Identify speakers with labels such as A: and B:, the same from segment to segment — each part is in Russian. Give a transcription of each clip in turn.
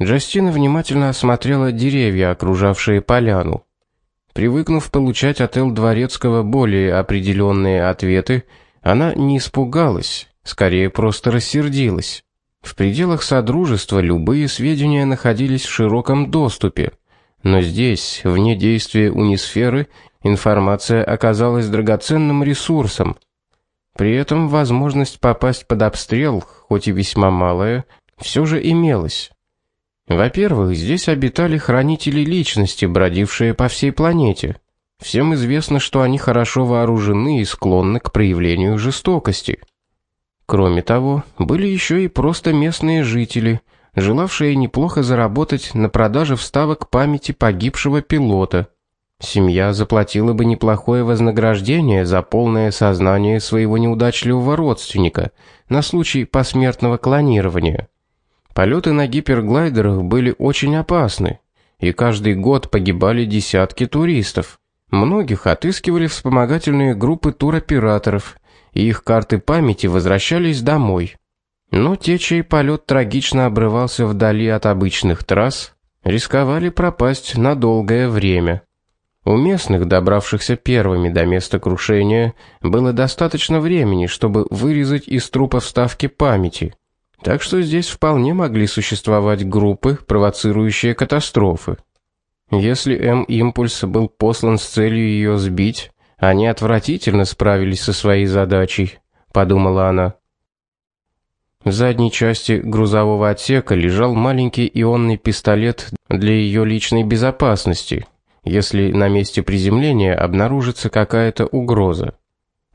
A: Джастина внимательно осмотрела деревья, окружавшие поляну. Привыкнув получать от Эл Дворецкого более определенные ответы, она не испугалась, скорее просто рассердилась. В пределах содружества любые сведения находились в широком доступе, но здесь, вне действия унисферы, информация оказалась драгоценным ресурсом. При этом возможность попасть под обстрел, хоть и весьма малая, все же имелась. Во-первых, здесь обитали хранители личности, бродившие по всей планете. Всем известно, что они хорошо вооружены и склонны к проявлению жестокости. Кроме того, были еще и просто местные жители, желавшие неплохо заработать на продаже вставок памяти погибшего пилота. Семья заплатила бы неплохое вознаграждение за полное сознание своего неудачливого родственника на случай посмертного клонирования. Полеты на гиперглайдерах были очень опасны, и каждый год погибали десятки туристов. Многих отыскивали вспомогательные группы туроператоров, и их карты памяти возвращались домой. Но те, чей полет трагично обрывался вдали от обычных трасс, рисковали пропасть на долгое время. У местных, добравшихся первыми до места крушения, было достаточно времени, чтобы вырезать из трупа вставки памяти – так что здесь вполне могли существовать группы, провоцирующие катастрофы. Если М-импульс был послан с целью ее сбить, они отвратительно справились со своей задачей, подумала она. В задней части грузового отсека лежал маленький ионный пистолет для ее личной безопасности, если на месте приземления обнаружится какая-то угроза.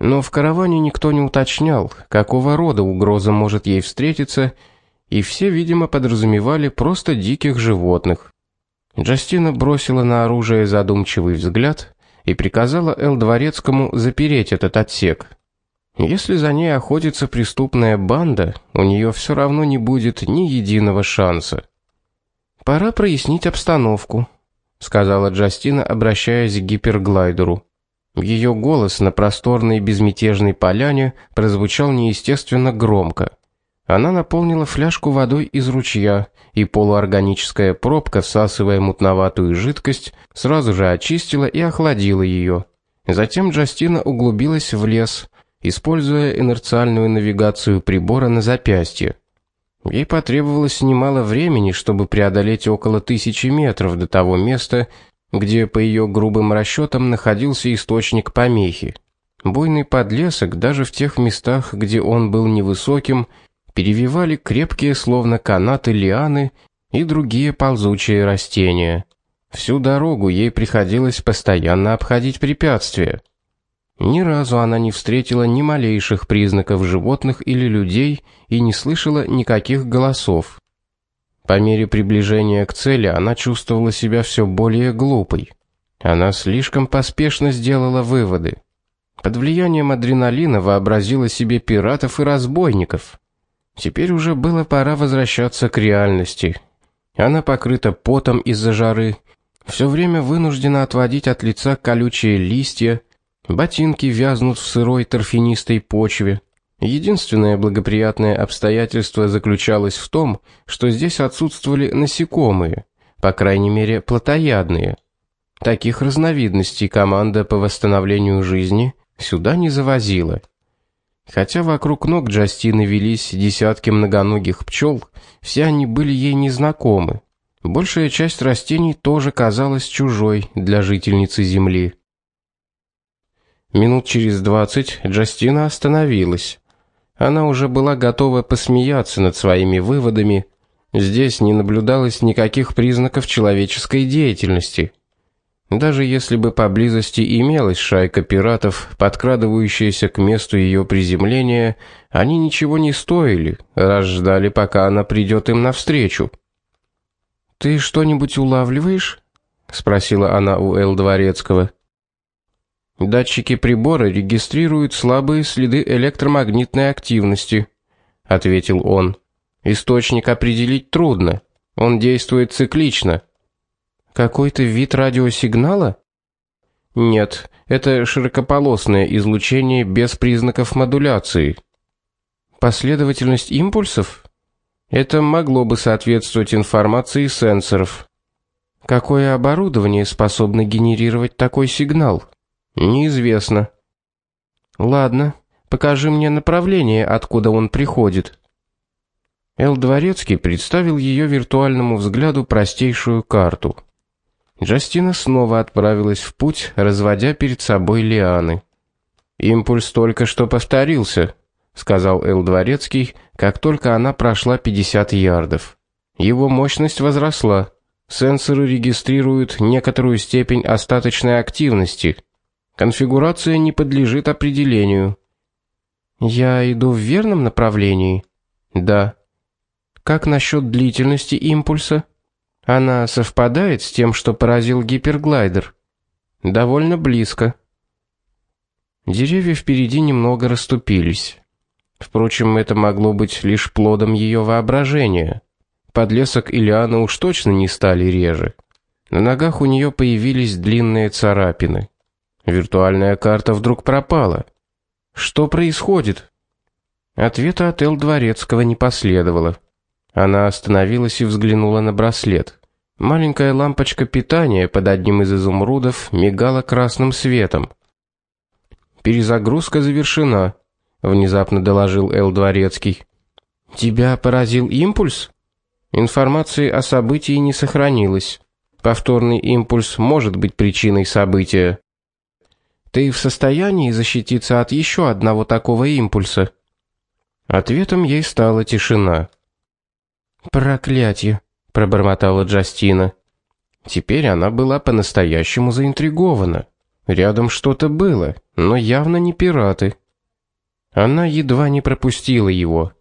A: Но в караване никто не уточнял, какого рода угроза может ей встретиться, и все, видимо, подразумевали просто диких животных. Джастина бросила на оружие задумчивый взгляд и приказала Эл Дворецкому запереть этот отсек. Если за ней охотится преступная банда, у нее все равно не будет ни единого шанса. Пора прояснить обстановку, сказала Джастина, обращаясь к гиперглайдеру. Ее голос на просторной безмятежной поляне прозвучал неестественно громко. Она наполнила фляжку водой из ручья, и полуорганическая пробка, всасывая мутноватую жидкость, сразу же очистила и охладила ее. Затем Джастина углубилась в лес, используя инерциальную навигацию прибора на запястье. Ей потребовалось немало времени, чтобы преодолеть около тысячи метров до того места, где по ее грубым расчетам находился источник помехи. Буйный подлесок даже в тех местах, где он был невысоким, перевивали крепкие словно канаты лианы и другие ползучие растения. Всю дорогу ей приходилось постоянно обходить препятствия. Ни разу она не встретила ни малейших признаков животных или людей и не слышала никаких голосов. По мере приближения к цели она чувствовала себя все более глупой. Она слишком поспешно сделала выводы. Под влиянием адреналина вообразила себе пиратов и разбойников. Теперь уже было пора возвращаться к реальности. Она покрыта потом из-за жары, все время вынуждена отводить от лица колючие листья, ботинки вязнут в сырой торфянистой почве. Единственное благоприятное обстоятельство заключалось в том, что здесь отсутствовали насекомые, по крайней мере, плотоядные. Таких разновидностей команда по восстановлению жизни сюда не завозила. Хотя вокруг ног Джастины велись десятки многоногих пчел, все они были ей незнакомы. Большая часть растений тоже казалась чужой для жительницы земли. Минут через двадцать Джастина остановилась. Она уже была готова посмеяться над своими выводами. Здесь не наблюдалось никаких признаков человеческой деятельности. Даже если бы поблизости имелась шайка пиратов, подкрадывающаяся к месту ее приземления, они ничего не стоили, раз ждали, пока она придет им навстречу. Ты что-нибудь улавливаешь? спросила она у Эл Дворецкого. Датчики прибора регистрируют слабые следы электромагнитной активности, ответил он. Источник определить трудно. Он действует циклично. Какой-то вид радиосигнала? Нет, это широкополосное излучение без признаков модуляции. Последовательность импульсов? Это могло бы соответствовать информации сенсоров. Какое оборудование способно генерировать такой сигнал? Неизвестно. Ладно, покажи мне направление, откуда он приходит. Эл Дворецкий представил ее виртуальному взгляду простейшую карту. Джастина снова отправилась в путь, разводя перед собой лианы. Импульс только что повторился, сказал Эл Дворецкий, как только она прошла 50 ярдов. Его мощность возросла. Сенсоры регистрируют некоторую степень остаточной активности. Конфигурация не подлежит определению. Я иду в верном направлении? Да. Как насчет длительности импульса? Она совпадает с тем, что поразил гиперглайдер. Довольно близко. Деревья впереди немного расступились. Впрочем, это могло быть лишь плодом ее воображения. Подлесок и лианы уж точно не стали реже. На ногах у нее появились длинные царапины. Виртуальная карта вдруг пропала. Что происходит? Ответа от Эл Дворецкого не последовало. Она остановилась и взглянула на браслет. Маленькая лампочка питания под одним из изумрудов мигала красным светом. Перезагрузка завершена, внезапно доложил Эл Дворецкий. Тебя поразил импульс? Информации о событии не сохранилось. Повторный импульс может быть причиной события. Ты в состоянии защититься от еще одного такого импульса? Ответом ей стала тишина. Проклятье, пробормотала Джастина. Теперь она была по-настоящему заинтригована. Рядом что-то было, но явно не пираты. Она едва не пропустила его.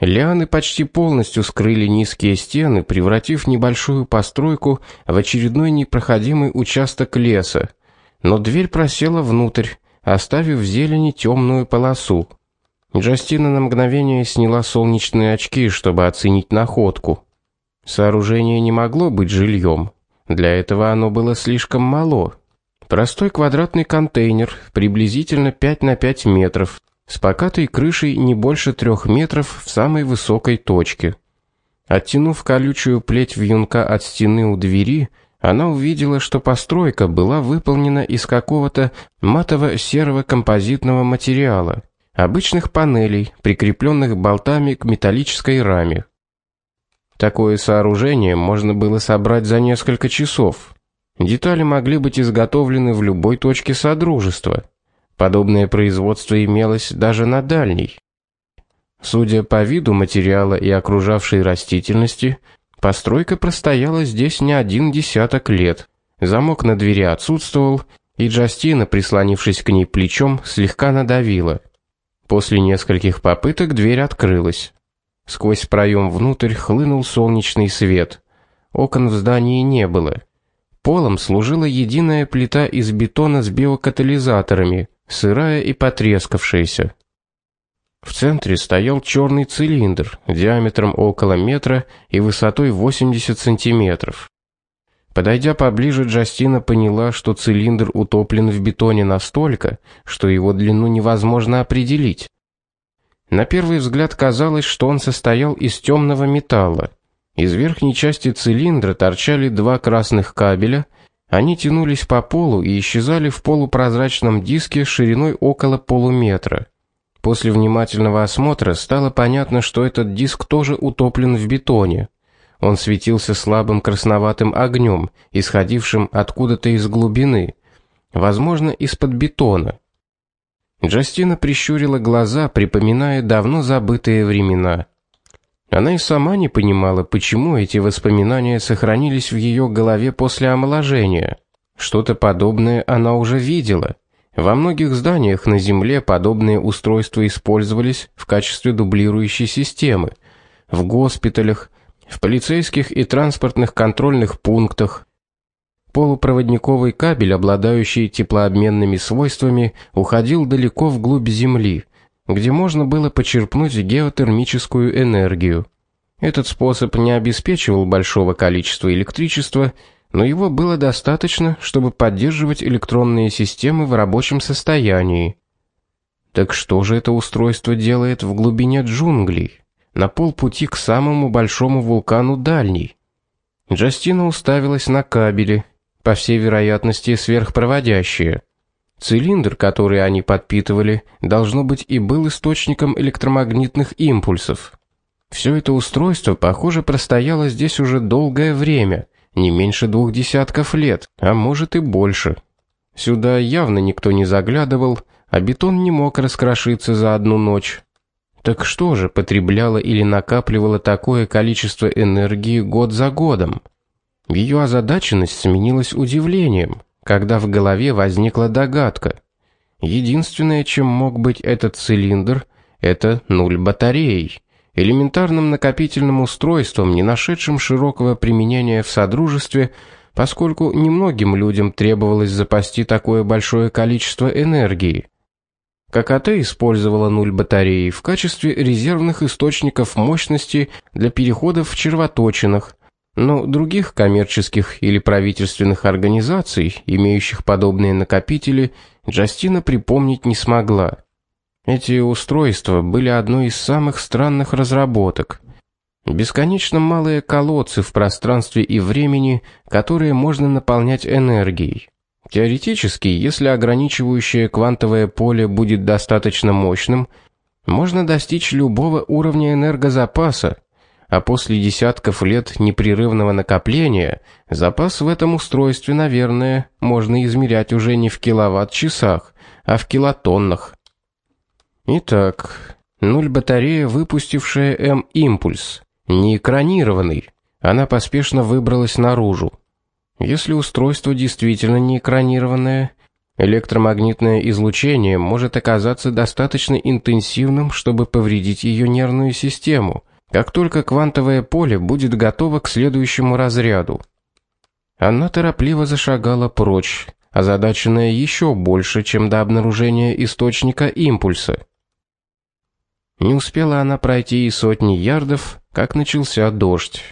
A: Лианы почти полностью скрыли низкие стены, превратив небольшую постройку в очередной непроходимый участок леса. Но дверь просела внутрь, оставив в зелени темную полосу. Джастина на мгновение сняла солнечные очки, чтобы оценить находку. Сооружение не могло быть жильем. Для этого оно было слишком мало. Простой квадратный контейнер, приблизительно 5 на 5 метров, с покатой крышей не больше трех метров в самой высокой точке. Оттянув колючую плеть вьюнка от стены у двери, она увидела, что постройка была выполнена из какого-то матово-серого композитного материала, обычных панелей, прикрепленных болтами к металлической раме. Такое сооружение можно было собрать за несколько часов. Детали могли быть изготовлены в любой точке содружества. Подобное производство имелось даже на дальней. Судя по виду материала и окружавшей растительности, постройка простояла здесь не один десяток лет. Замок на двери отсутствовал, и Джастина, прислонившись к ней плечом, слегка надавила. После нескольких попыток дверь открылась. Сквозь проем внутрь хлынул солнечный свет. Окон в здании не было. Полом служила единая плита из бетона с биокатализаторами, сырая и потрескавшаяся. В центре стоял черный цилиндр диаметром около метра и высотой 80 сантиметров. Подойдя поближе, Джастина поняла, что цилиндр утоплен в бетоне настолько, что его длину невозможно определить. На первый взгляд казалось, что он состоял из темного металла. Из верхней части цилиндра торчали два красных кабеля, они тянулись по полу и исчезали в полупрозрачном диске шириной около полуметра. После внимательного осмотра стало понятно, что этот диск тоже утоплен в бетоне. Он светился слабым красноватым огнем, исходившим откуда-то из глубины, возможно, из-под бетона. Джастина прищурила глаза, припоминая давно забытые времена. Она и сама не понимала, почему эти воспоминания сохранились в ее голове после омоложения. Что-то подобное она уже видела. Во многих зданиях на Земле подобные устройства использовались в качестве дублирующей системы. В госпиталях, в полицейских и транспортных контрольных пунктах. Полупроводниковый кабель, обладающий теплообменными свойствами, уходил далеко вглубь Земли – где можно было почерпнуть геотермическую энергию. Этот способ не обеспечивал большого количества электричества, но его было достаточно, чтобы поддерживать электронные системы в рабочем состоянии. Так что же это устройство делает в глубине джунглей? на полпути к самому большому вулкану дальний. Джастина уставилась на кабели, по всей вероятности сверхпроводящие. Цилиндр, который они подпитывали, должно быть и был источником электромагнитных импульсов. Все это устройство, похоже, простояло здесь уже долгое время, не меньше двух десятков лет, а может и больше. Сюда явно никто не заглядывал, а бетон не мог раскрошиться за одну ночь. Так что же потребляло или накапливало такое количество энергии год за годом? Ее озадаченность сменилась удивлением, когда в голове возникла догадка. Единственное, чем мог быть этот цилиндр, это нуль батареи элементарным накопительным устройством, не нашедшим широкого применения в содружестве, поскольку немногим людям требовалось запасти такое большое количество энергии. ККТ использовала нуль батареи в качестве резервных источников мощности для переходов в червоточинах, но других коммерческих или правительственных организаций, имеющих подобные накопители, Джастина припомнить не смогла. Эти устройства были одной из самых странных разработок. Бесконечно малые колодцы в пространстве и времени, которые можно наполнять энергией. Теоретически, если ограничивающее квантовое поле будет достаточно мощным, можно достичь любого уровня энергозапаса, а после десятков лет непрерывного накопления запас в этом устройстве, наверное, можно измерять уже не в киловатт-часах, а в килотоннах. Итак, нуль батарея, выпустившая М-импульс, не экранированный. Она поспешно выбралась наружу. Если устройство действительно не экранированное, электромагнитное излучение может оказаться достаточно интенсивным, чтобы повредить ее нервную систему, как только квантовое поле будет готово к следующему разряду. Она торопливо зашагала прочь, озадаченная еще больше, чем до обнаружения источника импульса. Не успела она пройти и сотни ярдов, как начался дождь.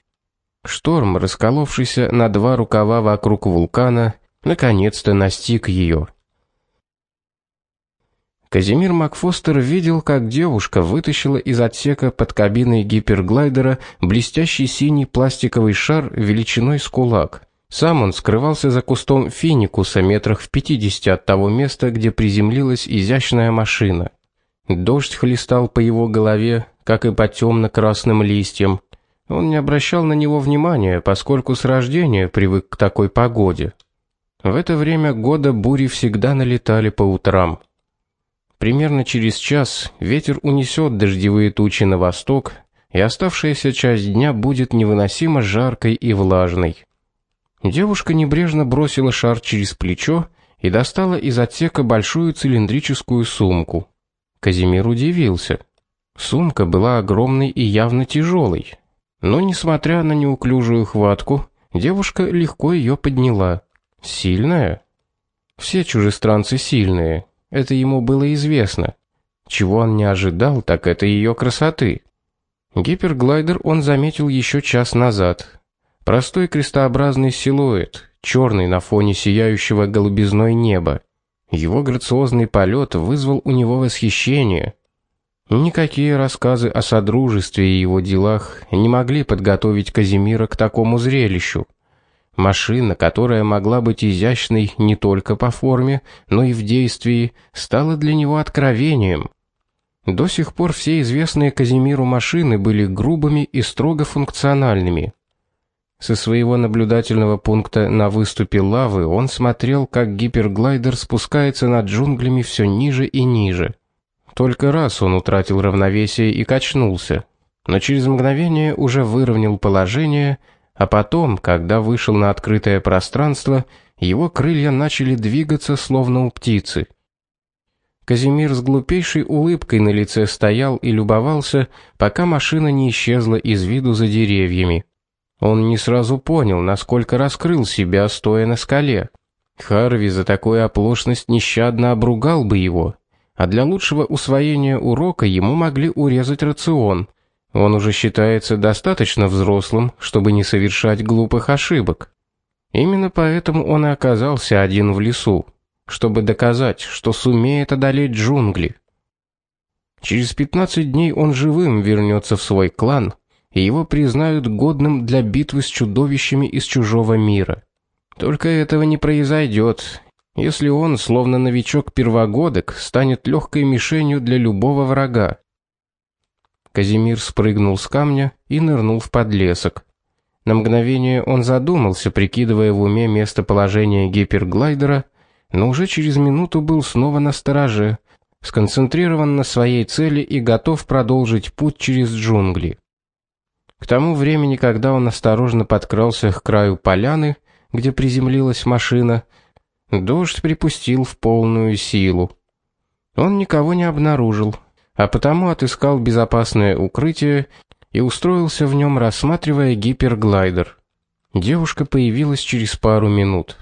A: Шторм, расколовшийся на два рукава вокруг вулкана, наконец-то настиг ее. Казимир Макфостер видел, как девушка вытащила из отсека под кабиной гиперглайдера блестящий синий пластиковый шар величиной с кулак. Сам он скрывался за кустом финикуса метрах в 50 от того места, где приземлилась изящная машина. Дождь хлестал по его голове, как и по темно красным листьям. Он не обращал на него внимания, поскольку с рождения привык к такой погоде. В это время года бури всегда налетали по утрам. Примерно через час ветер унесет дождевые тучи на восток, и оставшаяся часть дня будет невыносимо жаркой и влажной. Девушка небрежно бросила шар через плечо и достала из отсека большую цилиндрическую сумку. Казимир удивился. Сумка была огромной и явно тяжелой. Но несмотря на неуклюжую хватку, девушка легко ее подняла. Сильная? Все чужестранцы сильные. Это ему было известно. Чего он не ожидал, так это ее красоты. Гиперглайдер он заметил еще час назад. Простой крестообразный силуэт, черный на фоне сияющего голубизной неба. Его грациозный полет вызвал у него восхищение. Никакие рассказы о содружестве и его делах не могли подготовить Казимира к такому зрелищу. Машина, которая могла быть изящной не только по форме, но и в действии, стала для него откровением. До сих пор все известные Казимиру машины были грубыми и строго функциональными. Со своего наблюдательного пункта на выступе лавы он смотрел, как гиперглайдер спускается над джунглями все ниже и ниже. Только раз он утратил равновесие и качнулся, но через мгновение уже выровнял положение, а потом, когда вышел на открытое пространство, его крылья начали двигаться словно у птицы. Казимир с глупейшей улыбкой на лице стоял и любовался, пока машина не исчезла из виду за деревьями. Он не сразу понял, насколько раскрыл себя, стоя на скале. Харви за такую оплошность нещадно обругал бы его, а для лучшего усвоения урока ему могли урезать рацион. Он уже считается достаточно взрослым, чтобы не совершать глупых ошибок. Именно поэтому он и оказался один в лесу, чтобы доказать, что сумеет одолеть джунгли. Через 15 дней он живым вернется в свой клан, и его признают годным для битвы с чудовищами из чужого мира. Только этого не произойдет, если он, словно новичок-первогодок, станет легкой мишенью для любого врага. Казимир спрыгнул с камня и нырнул в подлесок. На мгновение он задумался, прикидывая в уме местоположение гиперглайдера, но уже через минуту был снова на стороже, сконцентрирован на своей цели и готов продолжить путь через джунгли. К тому времени, когда он осторожно подкрался к краю поляны, где приземлилась машина, дождь припустил в полную силу. Он никого не обнаружил, а потому отыскал безопасное укрытие и устроился в нем, рассматривая гиперглайдер. Девушка появилась через пару минут.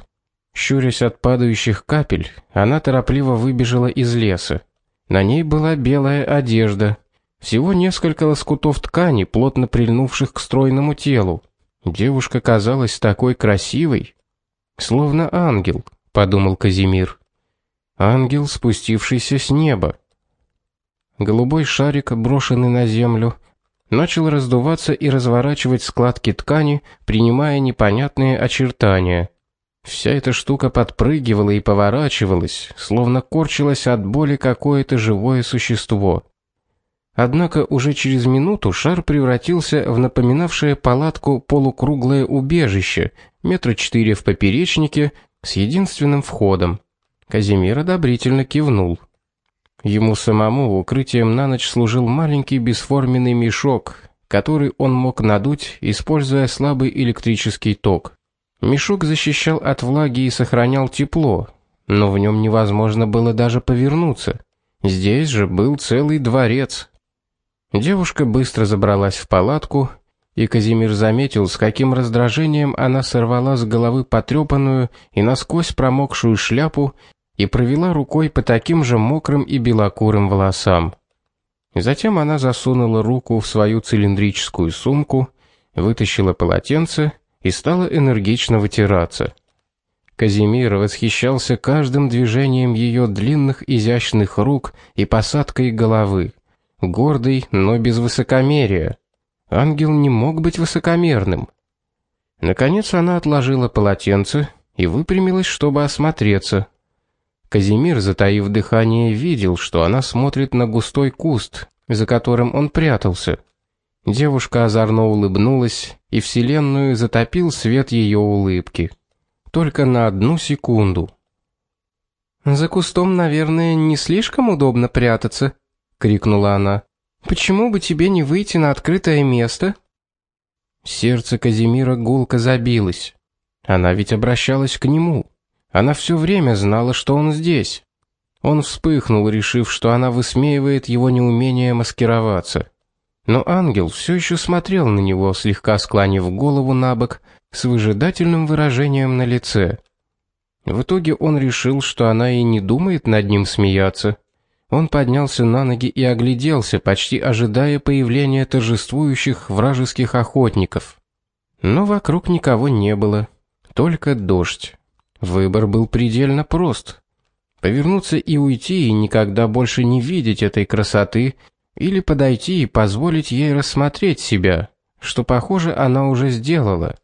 A: Щурясь от падающих капель, она торопливо выбежала из леса. На ней была белая одежда, всего несколько лоскутов ткани, плотно прильнувших к стройному телу. Девушка казалась такой красивой, словно ангел, подумал Казимир. Ангел, спустившийся с неба. Голубой шарик, брошенный на землю, начал раздуваться и разворачивать складки ткани, принимая непонятные очертания. Вся эта штука подпрыгивала и поворачивалась, словно корчилось от боли какое-то живое существо. Однако уже через минуту шар превратился в напоминавшее палатку полукруглое убежище, метра четыре в поперечнике, с единственным входом. Казимир одобрительно кивнул. Ему самому укрытием на ночь служил маленький бесформенный мешок, который он мог надуть, используя слабый электрический ток. Мешок защищал от влаги и сохранял тепло, но в нем невозможно было даже повернуться. Здесь же был целый дворец. Девушка быстро забралась в палатку, и Казимир заметил, с каким раздражением она сорвала с головы потрепанную и насквозь промокшую шляпу и провела рукой по таким же мокрым и белокурым волосам. Затем она засунула руку в свою цилиндрическую сумку, вытащила полотенце и стала энергично вытираться. Казимир восхищался каждым движением ее длинных изящных рук и посадкой головы. Гордый, но без высокомерия. Ангел не мог быть высокомерным. Наконец она отложила полотенце и выпрямилась, чтобы осмотреться. Казимир, затаив дыхание, видел, что она смотрит на густой куст, за которым он прятался. Девушка озорно улыбнулась, и вселенную затопил свет ее улыбки. Только на одну секунду. За кустом, наверное, не слишком удобно прятаться, крикнула она. Почему бы тебе не выйти на открытое место? Сердце Казимира гулко забилось. Она ведь обращалась к нему. Она все время знала, что он здесь. Он вспыхнул, решив, что она высмеивает его неумение маскироваться. Но ангел все еще смотрел на него, слегка склонив голову набок, с выжидательным выражением на лице. В итоге он решил, что она и не думает над ним смеяться. Он поднялся на ноги и огляделся, почти ожидая появления торжествующих вражеских охотников. Но вокруг никого не было, только дождь. Выбор был предельно прост: повернуться и уйти и никогда больше не видеть этой красоты, или подойти и позволить ей рассмотреть себя, что, похоже, она уже сделала.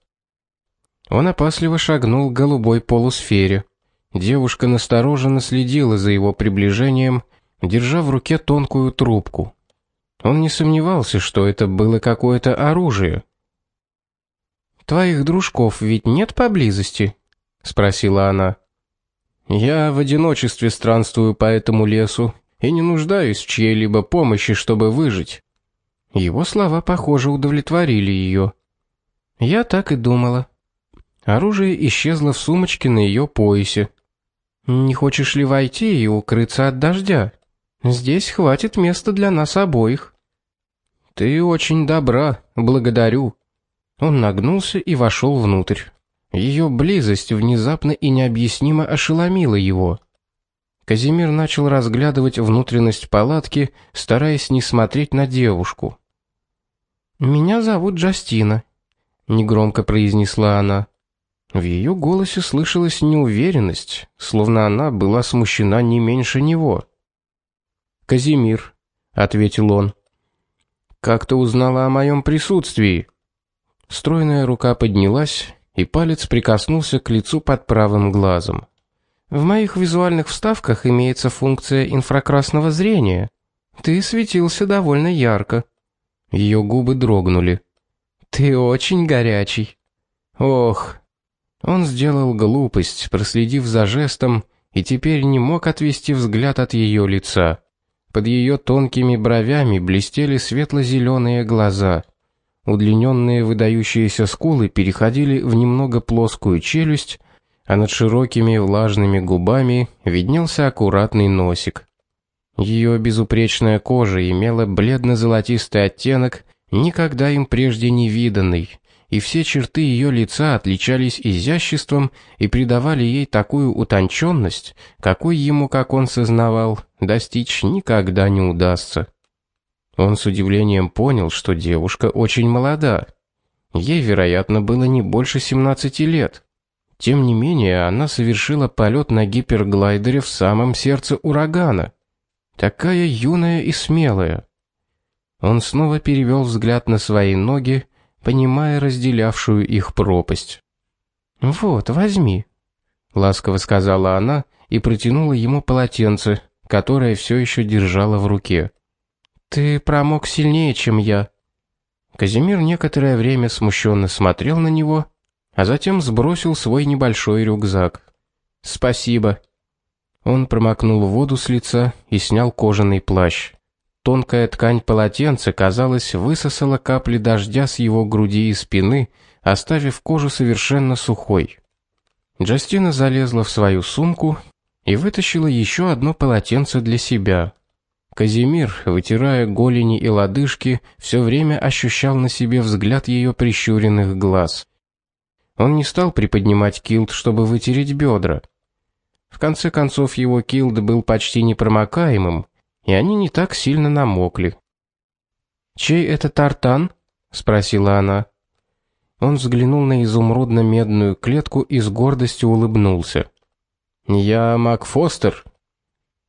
A: Он опасливо шагнул к голубой полусфере. Девушка настороженно следила за его приближением держа в руке тонкую трубку. Он не сомневался, что это было какое-то оружие. Твоих дружков ведь нет поблизости, спросила она. Я в одиночестве странствую по этому лесу и не нуждаюсь в чьей-либо помощи, чтобы выжить. Его слова, похоже, удовлетворили ее. Я так и думала. Оружие исчезло в сумочке на ее поясе. Не хочешь ли войти и укрыться от дождя? Здесь хватит места для нас обоих. Ты очень добра, благодарю. Он нагнулся и вошел внутрь. Ее близость внезапно и необъяснимо ошеломила его. Казимир начал разглядывать внутренность палатки, стараясь не смотреть на девушку. Меня зовут Джастина, негромко произнесла она. В ее голосе слышалась неуверенность, словно она была смущена не меньше него. Казимир, ответил он. Как ты узнала о моем присутствии? Стройная рука поднялась, и палец прикоснулся к лицу под правым глазом. В моих визуальных вставках имеется функция инфракрасного зрения. Ты светился довольно ярко. Ее губы дрогнули. Ты очень горячий. Ох. Он сделал глупость, проследив за жестом, и теперь не мог отвести взгляд от ее лица. Под ее тонкими бровями блестели светло зеленые глаза. Удлиненные выдающиеся скулы переходили в немного плоскую челюсть, а над широкими влажными губами виднелся аккуратный носик. Ее безупречная кожа имела бледно-золотистый оттенок, никогда им прежде не виданный, и все черты ее лица отличались изяществом и придавали ей такую утонченность, какой ему, как он сознавал, достичь никогда не удастся. Он с удивлением понял, что девушка очень молода. Ей, вероятно, было не больше 17 лет. Тем не менее, она совершила полет на гиперглайдере в самом сердце урагана. Такая юная и смелая. Он снова перевел взгляд на свои ноги, понимая разделявшую их пропасть. "Вот, возьми", ласково сказала она и протянула ему полотенце, которое все еще держала в руке. Ты промок сильнее, чем я. Казимир некоторое время смущенно смотрел на него, а затем сбросил свой небольшой рюкзак. Спасибо. Он промокнул воду с лица и снял кожаный плащ. Тонкая ткань полотенца, казалось, высосала капли дождя с его груди и спины, оставив кожу совершенно сухой. Джастина залезла в свою сумку и вытащила еще одно полотенце для себя. Казимир, вытирая голени и лодыжки, все время ощущал на себе взгляд ее прищуренных глаз. Он не стал приподнимать килт, чтобы вытереть бедра. В конце концов, его килд был почти непромокаемым, и они не так сильно намокли. "Чей это тартан?" спросила она. Он взглянул на изумрудно-медную клетку и с гордостью улыбнулся. "Я Мак Фостер",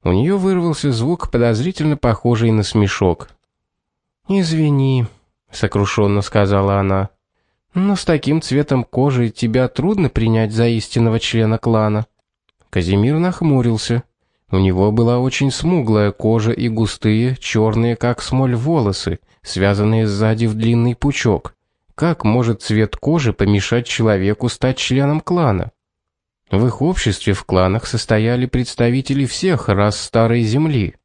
A: у нее вырвался звук, подозрительно похожий на смешок. "Извини", сокрушенно сказала она. "Но с таким цветом кожи тебя трудно принять за истинного члена клана". Казимир нахмурился. У него была очень смуглая кожа и густые, черные как смоль волосы, связанные сзади в длинный пучок. Как может цвет кожи помешать человеку стать членом клана? В их обществе в кланах состояли представители всех рас старой земли.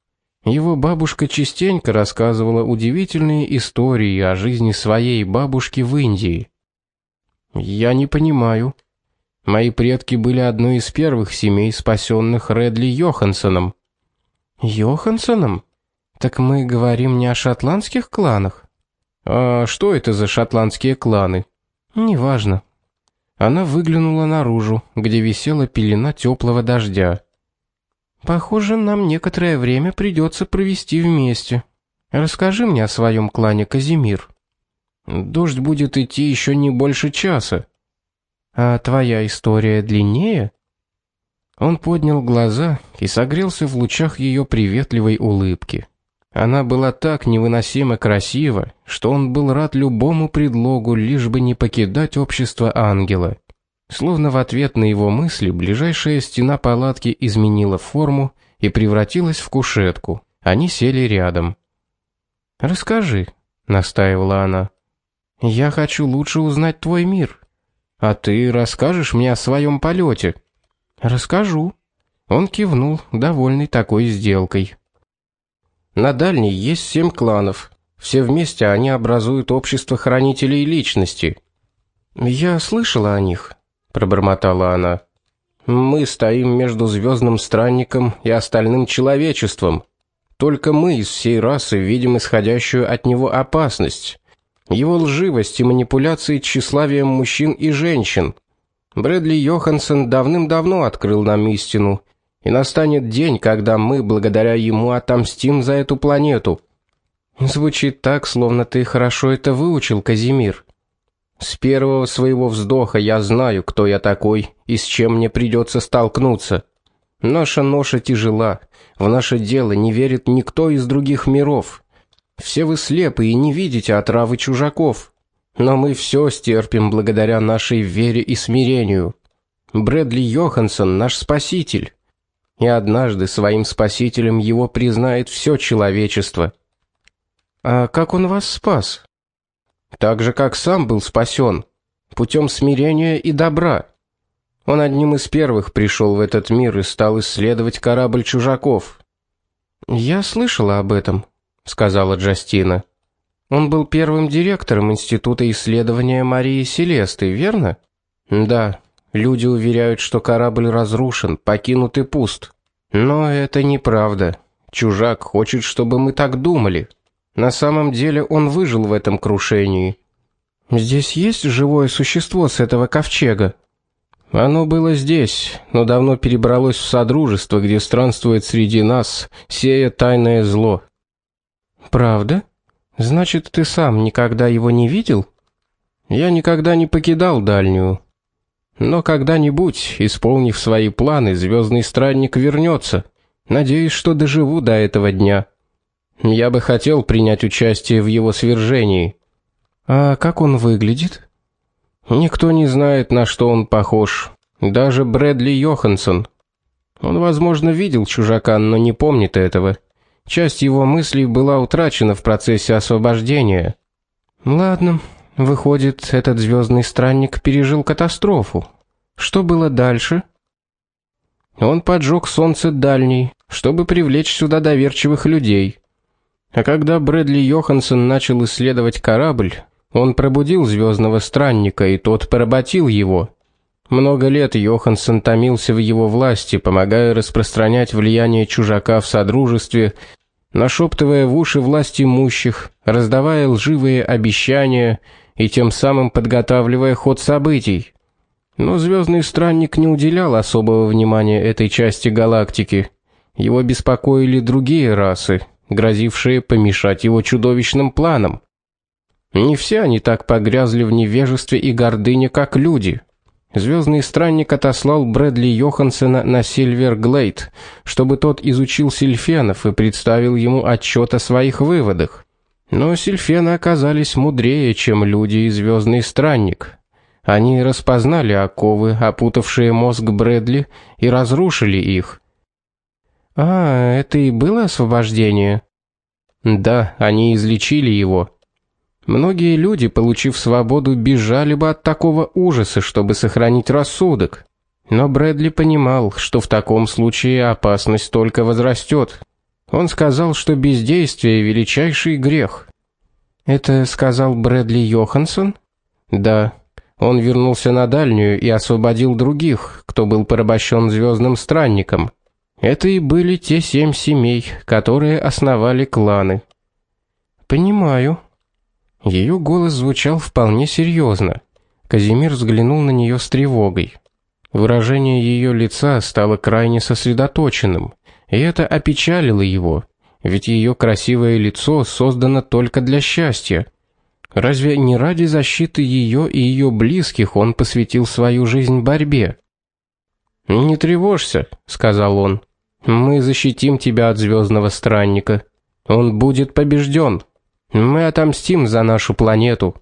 A: Его бабушка частенько рассказывала удивительные истории о жизни своей бабушки в Индии. Я не понимаю. Мои предки были одной из первых семей, спасенных Редли Йохансоном. Йохансоном? Так мы говорим не о шотландских кланах. А что это за шотландские кланы? Неважно. Она выглянула наружу, где висела пелена теплого дождя. Похоже, нам некоторое время придется провести вместе. Расскажи мне о своем клане Казимир. Дождь будет идти еще не больше часа. А твоя история длиннее? Он поднял глаза и согрелся в лучах ее приветливой улыбки. Она была так невыносимо красива, что он был рад любому предлогу, лишь бы не покидать общество ангела. Словно в ответ на его мысли, ближайшая стена палатки изменила форму и превратилась в кушетку. Они сели рядом. "Расскажи", настаивала она. "Я хочу лучше узнать твой мир. А ты расскажешь мне о своем полете?» "Расскажу". Он кивнул, довольный такой сделкой. На дальней есть семь кланов. Все вместе они образуют общество хранителей личности. Я слышала о них, пробормотала она. Мы стоим между звездным странником и остальным человечеством. Только мы из всей расы видим исходящую от него опасность. Его лживость и манипуляции тщеславием мужчин и женщин. Брэдли Йоханссон давным-давно открыл нам истину, и настанет день, когда мы, благодаря ему, отомстим за эту планету. Звучит так, словно ты хорошо это выучил, Казимир. С первого своего вздоха я знаю, кто я такой и с чем мне придется столкнуться. Наша ноша тяжела. В наше дело не верит никто из других миров. Все вы слепы и не видите отравы чужаков. Но мы все стерпим благодаря нашей вере и смирению. Брэдли Йоханссон наш спаситель. И однажды своим спасителем его признает все человечество. А как он вас спас? Так же как сам был спасен, путем смирения и добра. Он одним из первых пришел в этот мир и стал исследовать корабль чужаков. Я слышала об этом, сказала Джастина. Он был первым директором института исследования Марии Селесты, верно? Да. Люди уверяют, что корабль разрушен, покинут и пуст. Но это неправда. Чужак хочет, чтобы мы так думали. На самом деле он выжил в этом крушении. Здесь есть живое существо с этого ковчега. Оно было здесь, но давно перебралось в содружество, где странствует среди нас, сея тайное зло. Правда? Значит, ты сам никогда его не видел? Я никогда не покидал дальнюю. Но когда-нибудь, исполнив свои планы, звездный странник вернется. Надеюсь, что доживу до этого дня. Я бы хотел принять участие в его свержении. А как он выглядит? Никто не знает, на что он похож. Даже Брэдли Йоханссон. Он, возможно, видел чужака, но не помнит этого. Часть его мыслей была утрачена в процессе освобождения. Ладно, выходит, этот звездный странник пережил катастрофу. Что было дальше? Он поджег солнце дальний, чтобы привлечь сюда доверчивых людей. А когда Брэдли Йоханссон начал исследовать корабль, он пробудил звездного странника, и тот поработил его. Много лет Йоханссон томился в его власти, помогая распространять влияние чужака в содружестве, нашептывая в уши власть имущих, раздавая лживые обещания и тем самым подготавливая ход событий. Но звездный странник не уделял особого внимания этой части галактики. Его беспокоили другие расы, грозившие помешать его чудовищным планам. Не все они так погрязли в невежестве и гордыне, как люди. Звездный странник отослал Брэдли Йохансена на Сильвер Глейд, чтобы тот изучил сильфенов и представил ему отчет о своих выводах. Но сильфены оказались мудрее, чем люди и звездный странник. Они распознали оковы, опутавшие мозг Брэдли, и разрушили их. А, это и было освобождение. Да, они излечили его. Многие люди, получив свободу, бежали бы от такого ужаса, чтобы сохранить рассудок. Но Брэдли понимал, что в таком случае опасность только возрастет. Он сказал, что бездействие величайший грех. Это сказал Брэдли Йоханссон? Да. Он вернулся на дальнюю и освободил других, кто был порабощен звездным странником. Это и были те семь семей, которые основали кланы. Понимаю, ее голос звучал вполне серьезно. Казимир взглянул на нее с тревогой. Выражение ее лица стало крайне сосредоточенным, и это опечалило его, ведь ее красивое лицо создано только для счастья. Разве не ради защиты ее и ее близких он посвятил свою жизнь борьбе? "Не тревожься", сказал он. "Мы защитим тебя от звездного странника. Он будет побежден. Мы отомстим за нашу планету.